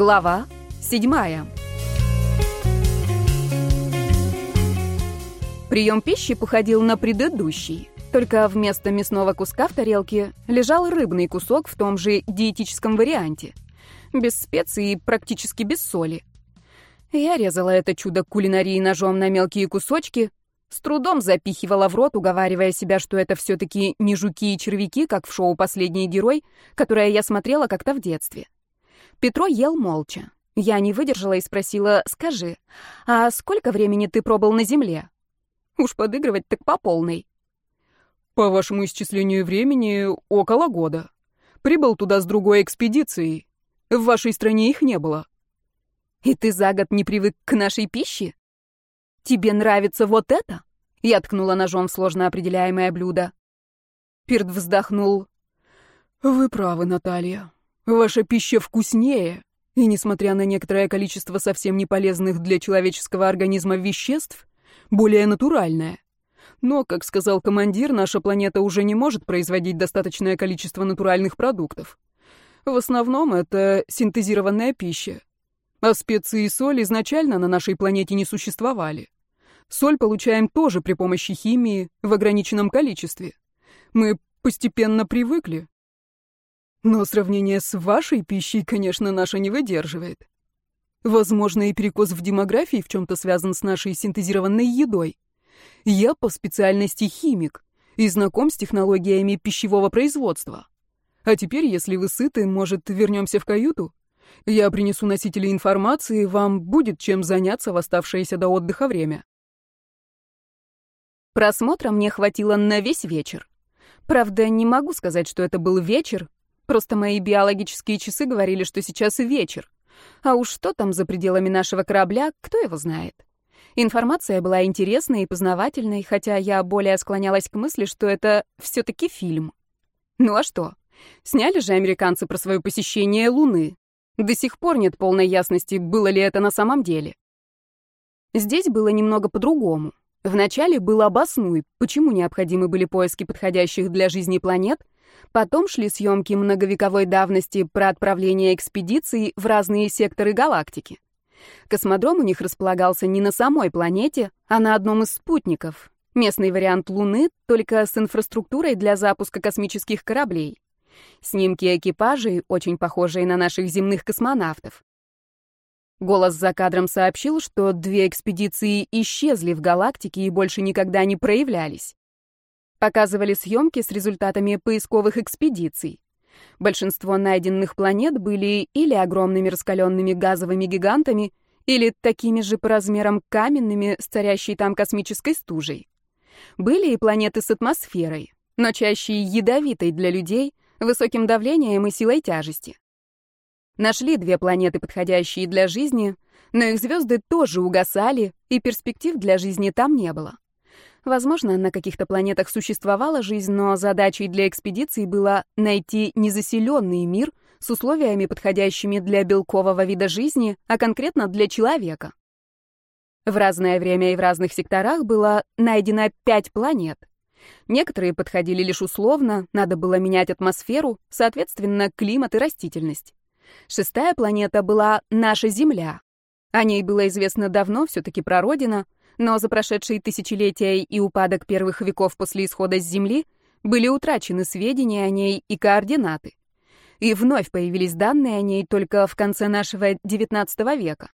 Глава седьмая. Прием пищи походил на предыдущий, только вместо мясного куска в тарелке лежал рыбный кусок в том же диетическом варианте, без специй и практически без соли. Я резала это чудо кулинарии ножом на мелкие кусочки, с трудом запихивала в рот, уговаривая себя, что это все-таки не жуки и червяки, как в шоу «Последний герой», которое я смотрела как-то в детстве. Петро ел молча. Я не выдержала и спросила, скажи, а сколько времени ты пробыл на Земле? Уж подыгрывать так по полной. По вашему исчислению времени, около года. Прибыл туда с другой экспедицией. В вашей стране их не было. И ты за год не привык к нашей пище? Тебе нравится вот это? Я ткнула ножом в сложно определяемое блюдо. Пирт вздохнул. Вы правы, Наталья. Ваша пища вкуснее, и, несмотря на некоторое количество совсем не полезных для человеческого организма веществ, более натуральная. Но, как сказал командир, наша планета уже не может производить достаточное количество натуральных продуктов. В основном это синтезированная пища. А специи и соль изначально на нашей планете не существовали. Соль получаем тоже при помощи химии в ограниченном количестве. Мы постепенно привыкли, но сравнение с вашей пищей, конечно, наша не выдерживает. Возможно, и перекос в демографии в чем-то связан с нашей синтезированной едой. Я по специальности химик и знаком с технологиями пищевого производства. А теперь, если вы сыты, может, вернемся в каюту? Я принесу носители информации, вам будет чем заняться в оставшееся до отдыха время. Просмотра мне хватило на весь вечер. Правда, не могу сказать, что это был вечер, Просто мои биологические часы говорили, что сейчас вечер. А уж что там за пределами нашего корабля, кто его знает. Информация была интересной и познавательной, хотя я более склонялась к мысли, что это все-таки фильм. Ну а что? Сняли же американцы про свое посещение Луны. До сих пор нет полной ясности, было ли это на самом деле. Здесь было немного по-другому. Вначале был обоснуй, почему необходимы были поиски подходящих для жизни планет, Потом шли съемки многовековой давности про отправление экспедиций в разные секторы галактики. Космодром у них располагался не на самой планете, а на одном из спутников. Местный вариант Луны, только с инфраструктурой для запуска космических кораблей. Снимки экипажей, очень похожие на наших земных космонавтов. Голос за кадром сообщил, что две экспедиции исчезли в галактике и больше никогда не проявлялись. Показывали съемки с результатами поисковых экспедиций. Большинство найденных планет были или огромными раскаленными газовыми гигантами, или такими же по размерам каменными с там космической стужей. Были и планеты с атмосферой, но чаще ядовитой для людей, высоким давлением и силой тяжести. Нашли две планеты, подходящие для жизни, но их звезды тоже угасали, и перспектив для жизни там не было. Возможно, на каких-то планетах существовала жизнь, но задачей для экспедиции было найти незаселенный мир с условиями, подходящими для белкового вида жизни, а конкретно для человека. В разное время и в разных секторах было найдено пять планет. Некоторые подходили лишь условно, надо было менять атмосферу, соответственно, климат и растительность. Шестая планета была наша Земля. О ней было известно давно, все-таки прародина — но за прошедшие тысячелетия и упадок первых веков после исхода с Земли были утрачены сведения о ней и координаты. И вновь появились данные о ней только в конце нашего XIX века.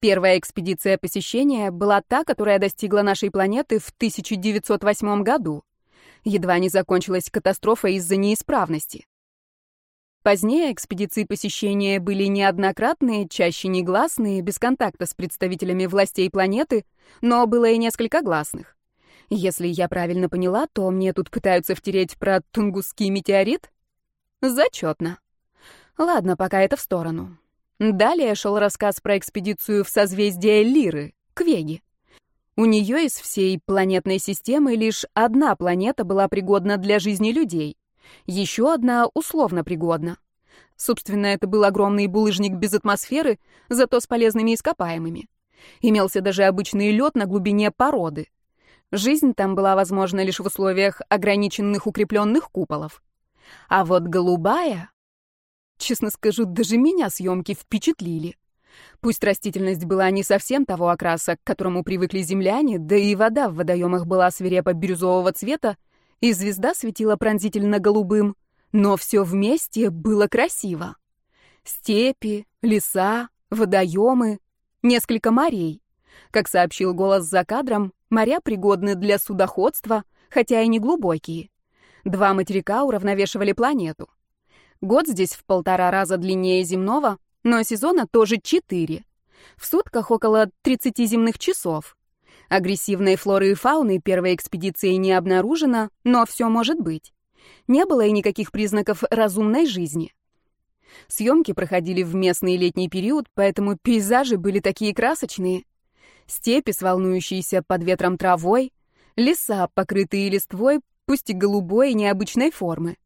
Первая экспедиция посещения была та, которая достигла нашей планеты в 1908 году. Едва не закончилась катастрофа из-за неисправности. Позднее экспедиции посещения были неоднократные, чаще негласные, без контакта с представителями властей планеты, но было и несколько гласных. Если я правильно поняла, то мне тут пытаются втереть про Тунгусский метеорит? Зачетно. Ладно, пока это в сторону. Далее шел рассказ про экспедицию в созвездие Лиры, Квеги. У нее из всей планетной системы лишь одна планета была пригодна для жизни людей — еще одна условно пригодна. Собственно, это был огромный булыжник без атмосферы, зато с полезными ископаемыми. Имелся даже обычный лед на глубине породы. Жизнь там была возможна лишь в условиях ограниченных укрепленных куполов. А вот голубая... Честно скажу, даже меня съемки впечатлили. Пусть растительность была не совсем того окраса, к которому привыкли земляне, да и вода в водоемах была свирепо бирюзового цвета, и звезда светила пронзительно голубым, но все вместе было красиво. Степи, леса, водоемы, несколько морей. Как сообщил голос за кадром, моря пригодны для судоходства, хотя и не глубокие. Два материка уравновешивали планету. Год здесь в полтора раза длиннее земного, но сезона тоже четыре. В сутках около 30 земных часов. Агрессивной флоры и фауны первой экспедиции не обнаружено, но все может быть. Не было и никаких признаков разумной жизни. Съемки проходили в местный летний период, поэтому пейзажи были такие красочные. Степи с волнующейся под ветром травой, леса, покрытые листвой, пусть и голубой и необычной формы.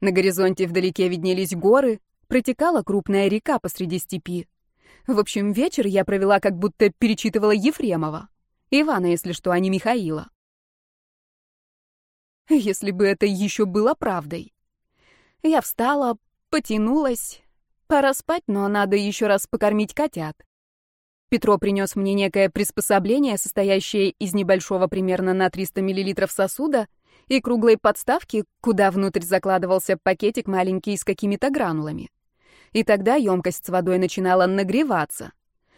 На горизонте вдалеке виднелись горы, протекала крупная река посреди степи. В общем, вечер я провела, как будто перечитывала Ефремова. Ивана, если что, а не Михаила. Если бы это еще было правдой. Я встала, потянулась. Пора спать, но надо еще раз покормить котят. Петро принес мне некое приспособление, состоящее из небольшого примерно на 300 мл сосуда и круглой подставки, куда внутрь закладывался пакетик маленький с какими-то гранулами. И тогда емкость с водой начинала нагреваться.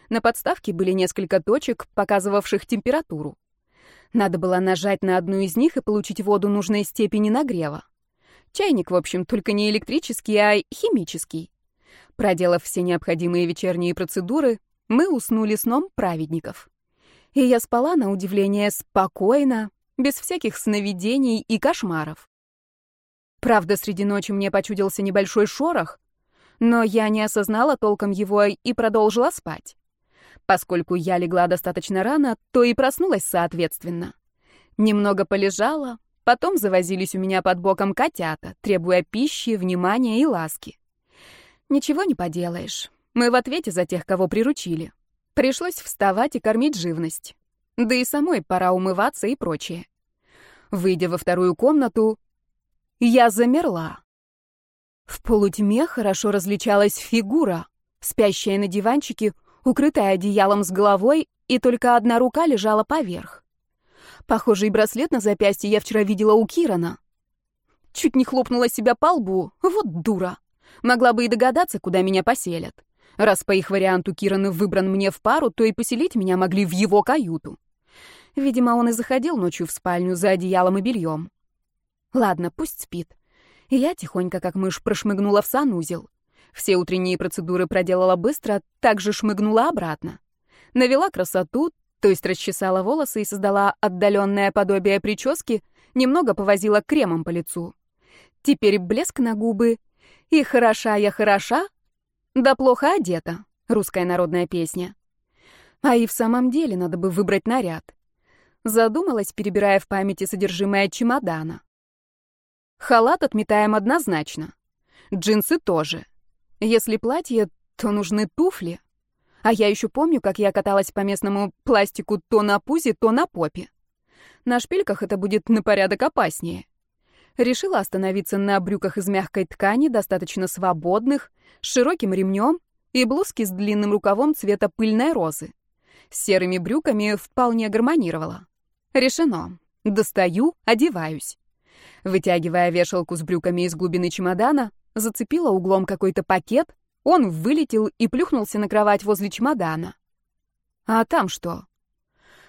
На подставке были несколько точек, показывавших температуру. Надо было нажать на одну из них и получить воду нужной степени нагрева. Чайник, в общем, только не электрический, а химический. Проделав все необходимые вечерние процедуры, мы уснули сном праведников. И я спала, на удивление, спокойно, без всяких сновидений и кошмаров. Правда, среди ночи мне почудился небольшой шорох, но я не осознала толком его и продолжила спать. Поскольку я легла достаточно рано, то и проснулась соответственно. Немного полежала, потом завозились у меня под боком котята, требуя пищи, внимания и ласки. Ничего не поделаешь. Мы в ответе за тех, кого приручили. Пришлось вставать и кормить живность. Да и самой пора умываться и прочее. Выйдя во вторую комнату, я замерла. В полутьме хорошо различалась фигура, спящая на диванчике, укрытая одеялом с головой, и только одна рука лежала поверх. Похожий браслет на запястье я вчера видела у Кирана. Чуть не хлопнула себя по лбу, вот дура. Могла бы и догадаться, куда меня поселят. Раз по их варианту Киран выбран мне в пару, то и поселить меня могли в его каюту. Видимо, он и заходил ночью в спальню за одеялом и бельем. Ладно, пусть спит. Я тихонько, как мышь, прошмыгнула в санузел. Все утренние процедуры проделала быстро, также шмыгнула обратно. Навела красоту, то есть расчесала волосы и создала отдаленное подобие прически, немного повозила кремом по лицу. Теперь блеск на губы. И хороша я хороша, да плохо одета. Русская народная песня. А и в самом деле надо бы выбрать наряд. Задумалась, перебирая в памяти содержимое чемодана. Халат отметаем однозначно. Джинсы тоже. Если платье, то нужны туфли. А я еще помню, как я каталась по местному пластику то на пузе, то на попе. На шпильках это будет на порядок опаснее. Решила остановиться на брюках из мягкой ткани, достаточно свободных, с широким ремнем и блузке с длинным рукавом цвета пыльной розы. С серыми брюками вполне гармонировала. Решено. Достаю, одеваюсь. Вытягивая вешалку с брюками из глубины чемодана, зацепила углом какой-то пакет, он вылетел и плюхнулся на кровать возле чемодана. А там что?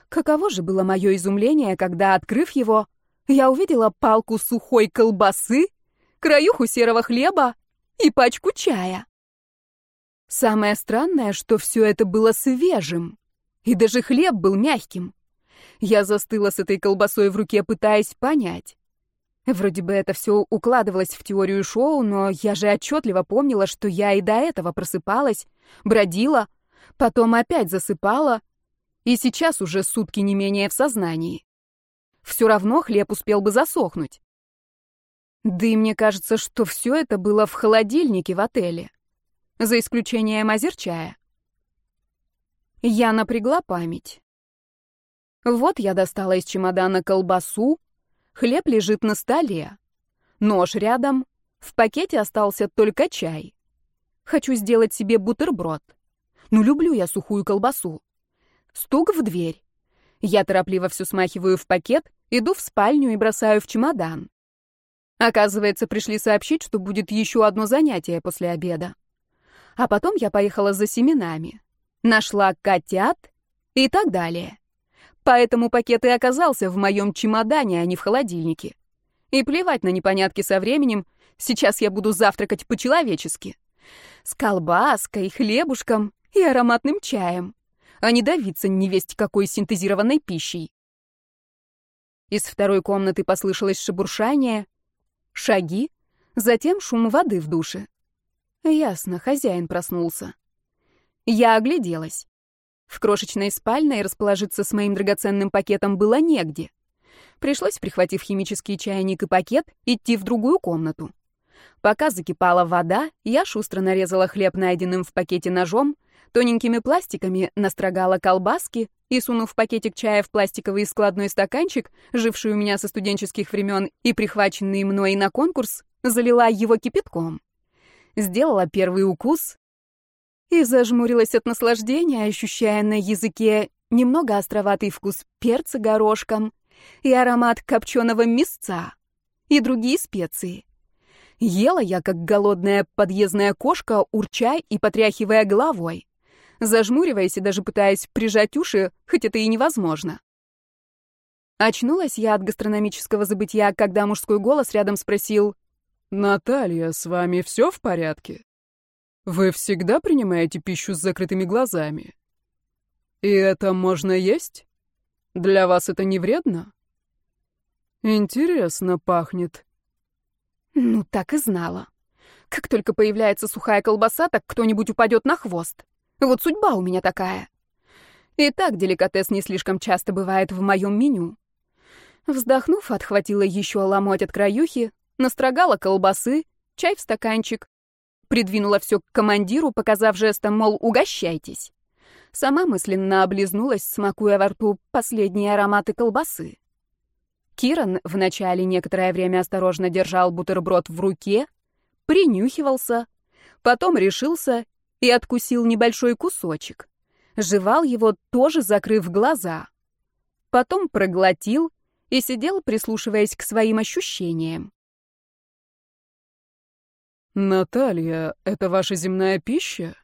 Каково же было мое изумление, когда, открыв его, я увидела палку сухой колбасы, краюху серого хлеба и пачку чая. Самое странное, что все это было свежим, и даже хлеб был мягким. Я застыла с этой колбасой в руке, пытаясь понять. Вроде бы это все укладывалось в теорию шоу, но я же отчетливо помнила, что я и до этого просыпалась, бродила, потом опять засыпала, и сейчас уже сутки не менее в сознании. Все равно хлеб успел бы засохнуть. Да и мне кажется, что все это было в холодильнике в отеле, за исключением озерчая. Я напрягла память. Вот я достала из чемодана колбасу, хлеб лежит на столе, нож рядом, в пакете остался только чай. Хочу сделать себе бутерброд. Ну, люблю я сухую колбасу. Стук в дверь. Я торопливо все смахиваю в пакет, иду в спальню и бросаю в чемодан. Оказывается, пришли сообщить, что будет еще одно занятие после обеда. А потом я поехала за семенами. Нашла котят и так далее. Поэтому пакет и оказался в моем чемодане, а не в холодильнике. И плевать на непонятки со временем, сейчас я буду завтракать по-человечески. С колбаской, хлебушком и ароматным чаем, а не давиться невесть какой синтезированной пищей. Из второй комнаты послышалось шебуршание, шаги, затем шум воды в душе. Ясно, хозяин проснулся. Я огляделась. В крошечной спальной расположиться с моим драгоценным пакетом было негде. Пришлось, прихватив химический чайник и пакет, идти в другую комнату. Пока закипала вода, я шустро нарезала хлеб, найденным в пакете ножом, тоненькими пластиками настрогала колбаски и, сунув пакетик чая в пластиковый складной стаканчик, живший у меня со студенческих времен и прихваченный мной на конкурс, залила его кипятком. Сделала первый укус и зажмурилась от наслаждения, ощущая на языке немного островатый вкус перца горошком и аромат копченого мясца и другие специи. Ела я, как голодная подъездная кошка, урча и потряхивая головой, зажмуриваясь и даже пытаясь прижать уши, хоть это и невозможно. Очнулась я от гастрономического забытия, когда мужской голос рядом спросил «Наталья, с вами все в порядке? Вы всегда принимаете пищу с закрытыми глазами? И это можно есть? Для вас это не вредно? Интересно пахнет». Ну, так и знала. Как только появляется сухая колбаса, так кто-нибудь упадет на хвост. Вот судьба у меня такая. И так деликатес не слишком часто бывает в моем меню. Вздохнув, отхватила еще ломоть от краюхи, настрогала колбасы, чай в стаканчик, придвинула все к командиру, показав жестом, мол, угощайтесь. Сама мысленно облизнулась, смакуя во рту последние ароматы колбасы. Киран вначале некоторое время осторожно держал бутерброд в руке, принюхивался, потом решился и откусил небольшой кусочек. Жевал его, тоже закрыв глаза. Потом проглотил и сидел, прислушиваясь к своим ощущениям. «Наталья, это ваша земная пища?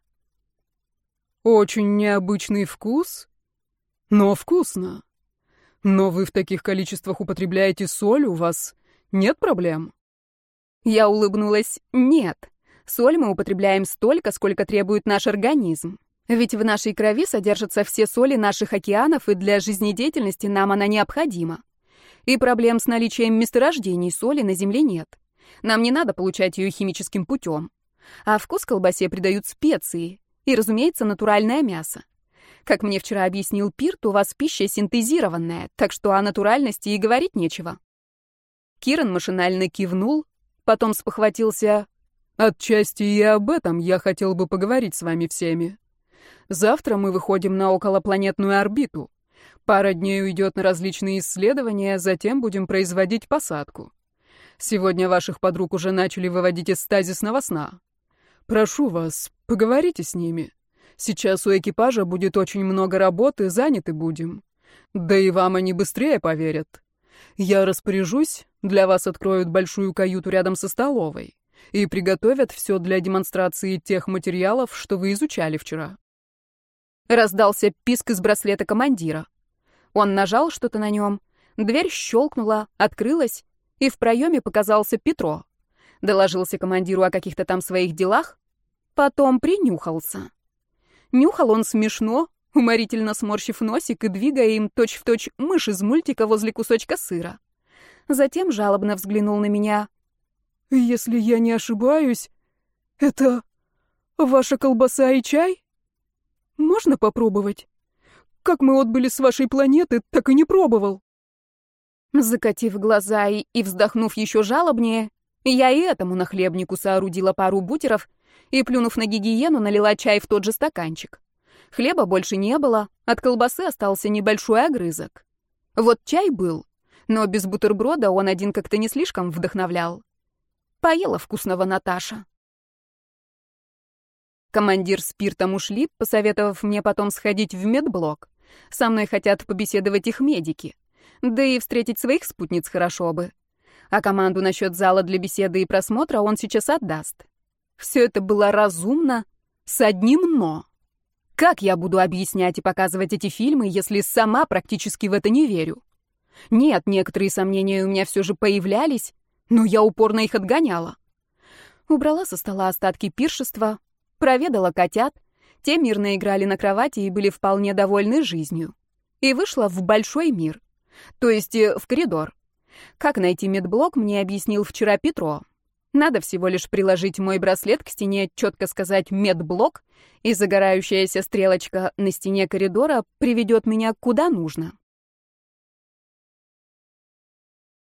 Очень необычный вкус, но вкусно. Но вы в таких количествах употребляете соль, у вас нет проблем? Я улыбнулась. Нет. Соль мы употребляем столько, сколько требует наш организм. Ведь в нашей крови содержатся все соли наших океанов, и для жизнедеятельности нам она необходима. И проблем с наличием месторождений соли на Земле нет. Нам не надо получать ее химическим путем. А вкус колбасе придают специи и, разумеется, натуральное мясо. Как мне вчера объяснил Пирт, у вас пища синтезированная, так что о натуральности и говорить нечего. Киран машинально кивнул, потом спохватился. «Отчасти и об этом я хотел бы поговорить с вами всеми. Завтра мы выходим на околопланетную орбиту. Пара дней уйдет на различные исследования, затем будем производить посадку. Сегодня ваших подруг уже начали выводить из стазисного сна. Прошу вас, поговорите с ними. Сейчас у экипажа будет очень много работы, заняты будем. Да и вам они быстрее поверят. Я распоряжусь, для вас откроют большую каюту рядом со столовой и приготовят все для демонстрации тех материалов, что вы изучали вчера. Раздался писк из браслета командира. Он нажал что-то на нем, дверь щелкнула, открылась, и в проеме показался Петро. Доложился командиру о каких-то там своих делах, потом принюхался. Нюхал он смешно, уморительно сморщив носик и двигая им точь-в-точь точь мышь из мультика возле кусочка сыра. Затем жалобно взглянул на меня. «Если я не ошибаюсь, это ваша колбаса и чай? Можно попробовать? Как мы отбыли с вашей планеты, так и не пробовал». Закатив глаза и, и вздохнув еще жалобнее, я и этому нахлебнику соорудила пару бутеров и, плюнув на гигиену, налила чай в тот же стаканчик. Хлеба больше не было, от колбасы остался небольшой огрызок. Вот чай был, но без бутерброда он один как-то не слишком вдохновлял. Поела вкусного Наташа. Командир с Пиртом ушли, посоветовав мне потом сходить в медблок. Со мной хотят побеседовать их медики. Да и встретить своих спутниц хорошо бы. А команду насчет зала для беседы и просмотра он сейчас отдаст. Все это было разумно, с одним «но». Как я буду объяснять и показывать эти фильмы, если сама практически в это не верю? Нет, некоторые сомнения у меня все же появлялись, но я упорно их отгоняла. Убрала со стола остатки пиршества, проведала котят, те мирно играли на кровати и были вполне довольны жизнью. И вышла в большой мир, то есть э, в коридор. Как найти медблок, мне объяснил вчера Петро. Надо всего лишь приложить мой браслет к стене, четко сказать «медблок», и загорающаяся стрелочка на стене коридора приведет меня куда нужно.